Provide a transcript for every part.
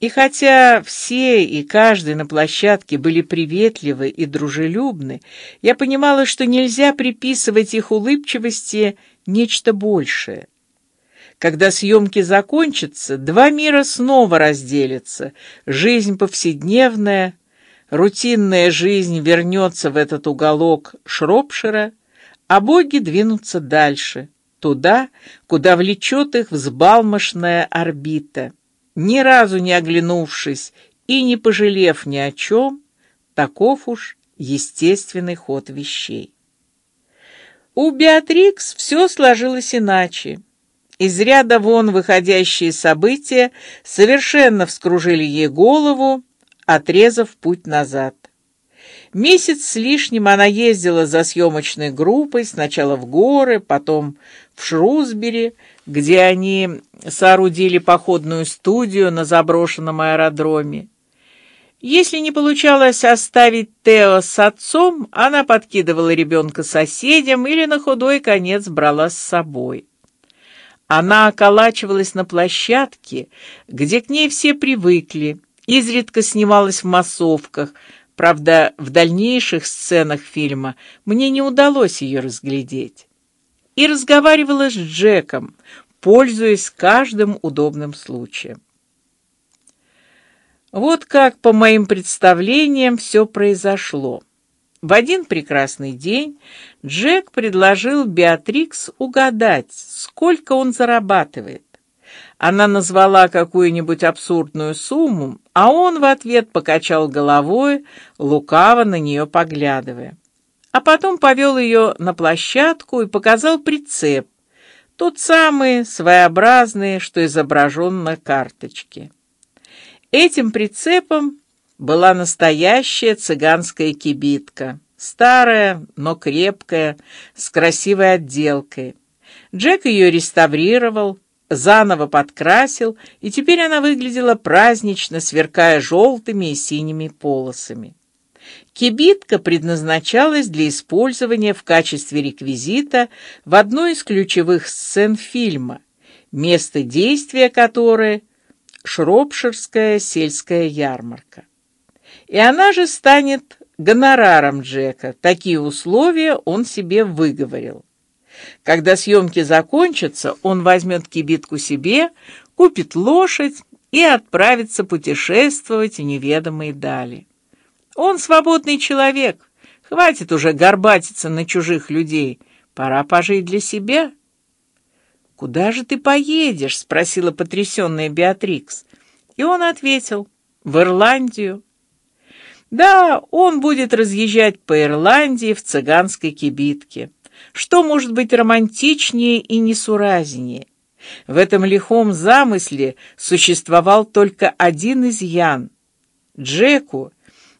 И хотя все и каждый на площадке были приветливы и дружелюбны, я понимала, что нельзя приписывать их улыбчивости нечто большее. Когда съемки закончатся, два мира снова разделятся. Жизнь повседневная, рутинная жизнь вернется в этот уголок Шропшира, а боги двинутся дальше, туда, куда влечет их взбалмошная орбита ни разу не оглянувшись и не пожалев ни о чем, таков уж естественный ход вещей. У Беатрикс все сложилось иначе. Из ряда вон выходящие события совершенно вскружили ей голову, отрезав путь назад. Месяц с лишним она ездила за съемочной группой сначала в горы, потом в Шрусбери, где они соорудили походную студию на заброшенном аэродроме. Если не получалось оставить Тео с отцом, она подкидывала ребенка соседям или на худой конец брала с собой. Она околачивалась на площадке, где к ней все привыкли, изредка снималась в массовках. Правда, в дальнейших сценах фильма мне не удалось ее разглядеть и разговаривала с Джеком, пользуясь каждым удобным случаем. Вот как по моим представлениям все произошло. В один прекрасный день Джек предложил Беатрикс угадать, сколько он зарабатывает. Она назвала какую-нибудь абсурдную сумму, а он в ответ покачал головой, лукаво на нее поглядывая а потом повел ее на площадку и показал прицеп, тот самый своеобразный, что изображен на карточке. Этим прицепом была настоящая цыганская кибитка, старая, но крепкая, с красивой отделкой. Джек ее реставрировал, заново подкрасил, и теперь она выглядела празднично, сверкая желтыми и синими полосами. Кибитка предназначалась для использования в качестве реквизита в одной из ключевых сцен фильма, место действия которой Шропширская сельская ярмарка. И она же станет гонораром Джека. Такие условия он себе выговорил. Когда съемки закончатся, он возьмет кибитку себе, купит лошадь и отправится путешествовать в неведомые дали. Он свободный человек. Хватит уже горбатиться на чужих людей. Пора пожить для себя. Куда же ты поедешь? – спросила потрясенная Беатрикс. И он ответил: в Ирландию. Да, он будет разъезжать по Ирландии в цыганской кибитке. Что может быть романтичнее и несуразнее? В этом лихом замысле существовал только один изъян. Джеку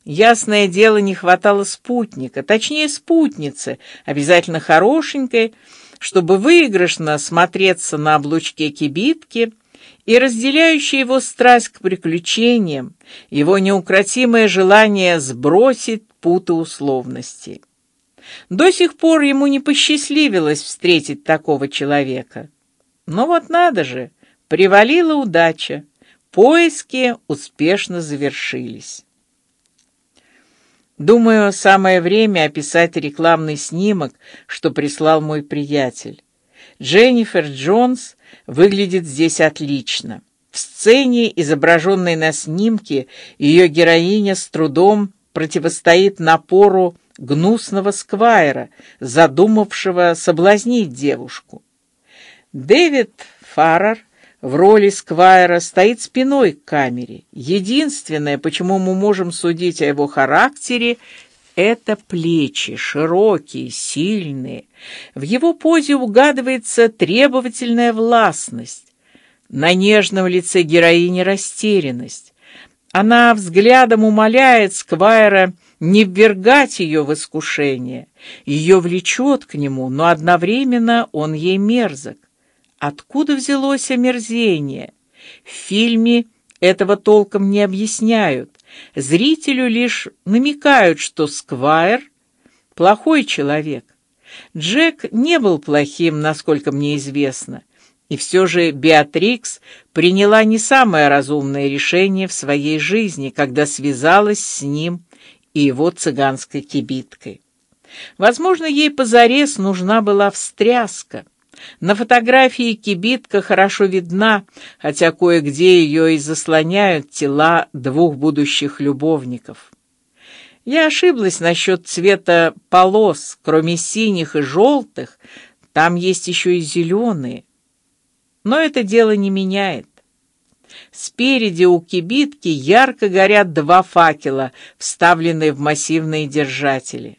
Ясное дело, не хватало спутника, точнее спутницы, обязательно хорошенькой, чтобы выигрышно смотреться на облучке кибитки и разделяющая его страсть к приключениям, его неукротимое желание сбросить путы условностей. До сих пор ему не посчастливилось встретить такого человека. Но вот надо же, привалила удача, поиски успешно завершились. Думаю, самое время описать рекламный снимок, что прислал мой приятель. Дженнифер Джонс выглядит здесь отлично. В сцене, изображенной на снимке, ее героиня с трудом противостоит напору гнусного сквайра, задумавшего соблазнить девушку. Дэвид Фаррер в роли Сквайра стоит спиной к камере. Единственное, почему мы можем судить о его характере, это плечи широкие, сильные. В его позе угадывается требовательная властность. На нежном лице героини растерянность. Она взглядом умоляет Сквайра не ввергать ее в искушение. Ее влечет к нему, но одновременно он ей мерзок. Откуда взялось омерзение? В фильме этого толком не объясняют. Зрителю лишь намекают, что Сквайр плохой человек. Джек не был плохим, насколько мне известно. И все же Беатрикс приняла не самое разумное решение в своей жизни, когда связалась с ним и его цыганской кибиткой. Возможно, ей позарез нужна была встряска. На фотографии кибитка хорошо видна, хотя кое-где ее и заслоняют тела двух будущих любовников. Я ошиблась насчет цвета полос, кроме синих и желтых, там есть еще и зеленые. Но это дело не меняет. Спереди у кибитки ярко горят два факела, вставленные в массивные держатели.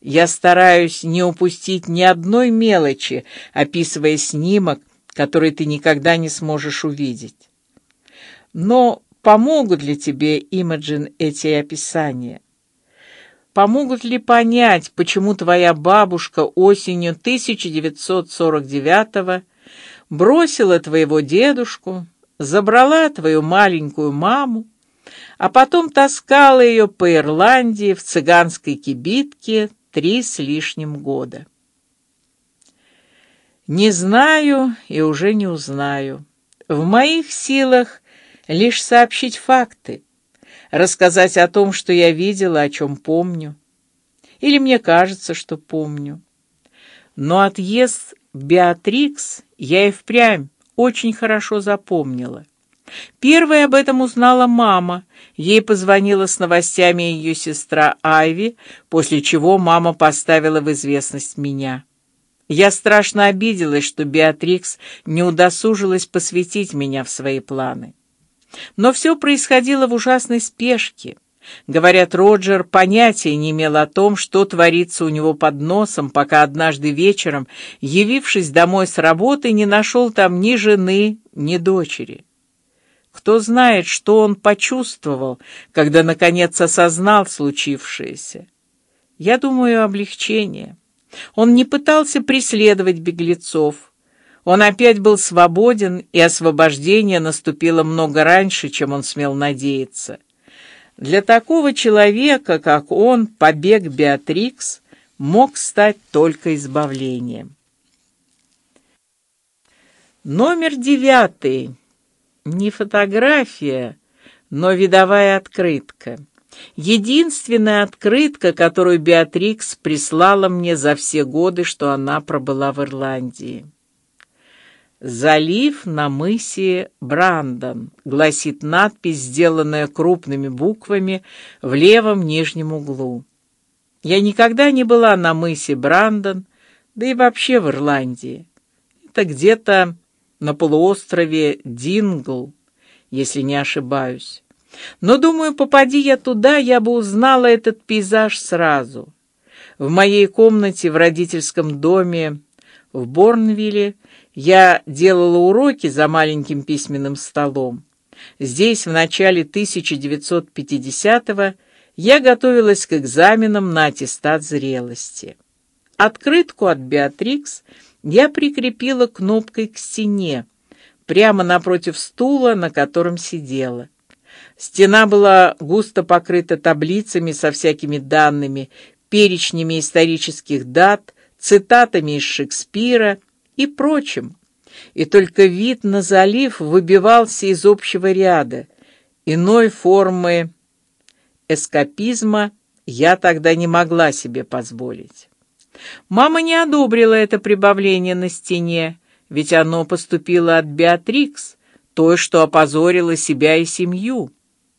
Я стараюсь не упустить ни одной мелочи, описывая снимок, который ты никогда не сможешь увидеть. Но помогут ли тебе, Имаджин, эти описания? Помогут ли понять, почему твоя бабушка осенью 1949 бросила твоего дедушку, забрала твою маленькую маму, а потом таскала ее по Ирландии в цыганской кибитке три с лишним года. Не знаю и уже не узнаю. В моих силах лишь сообщить факты, рассказать о том, что я видела, о чем помню, или мне кажется, что помню. Но отъезд Беатрикс я и впрямь очень хорошо запомнила. Первой об этом узнала мама. Ей позвонила с новостями ее сестра Айви, после чего мама поставила в известность меня. Я страшно обиделась, что Беатрикс не удосужилась посвятить меня в свои планы. Но все происходило в ужасной спешке. Говорят, Роджер понятия не имел о том, что творится у него под носом, пока однажды вечером, явившись домой с работы, не нашел там ни жены, ни дочери. Кто знает, что он почувствовал, когда наконец осознал случившееся. Я думаю, облегчение. Он не пытался преследовать беглецов. Он опять был свободен, и освобождение наступило много раньше, чем он смел надеяться. Для такого человека, как он, побег Беатрикс мог стать только избавлением. Номер девятый не фотография, но видовая открытка. Единственная открытка, которую Беатрикс прислала мне за все годы, что она пробыла в Ирландии. Залив на мысе Брандон, гласит надпись, сделанная крупными буквами в левом нижнем углу. Я никогда не была на мысе Брандон, да и вообще в Ирландии. Это где-то на полуострове Дингл, если не ошибаюсь. Но думаю, попади я туда, я бы узнала этот пейзаж сразу. В моей комнате в родительском доме в Борнвилле я делала уроки за маленьким письменным столом. Здесь в начале 1950-го я готовилась к экзаменам на аттестат зрелости. Открытку от Беатрикс я прикрепила кнопкой к стене, прямо напротив стула, на котором сидела. Стена была густо покрыта таблицами со всякими данными, перечнями исторических дат, цитатами из Шекспира и прочим. И только вид на залив выбивался из общего ряда. Иной формы эскапизма я тогда не могла себе позволить. Мама не одобрила это прибавление на стене, ведь оно поступило от Беатрикс, той, что опозорила себя и семью.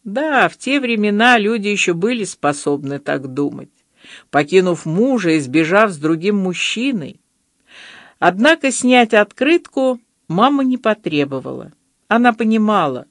Да, в те времена люди еще были способны так думать, покинув мужа и сбежав с другим мужчиной. Однако снять открытку мама не потребовала. Она понимала,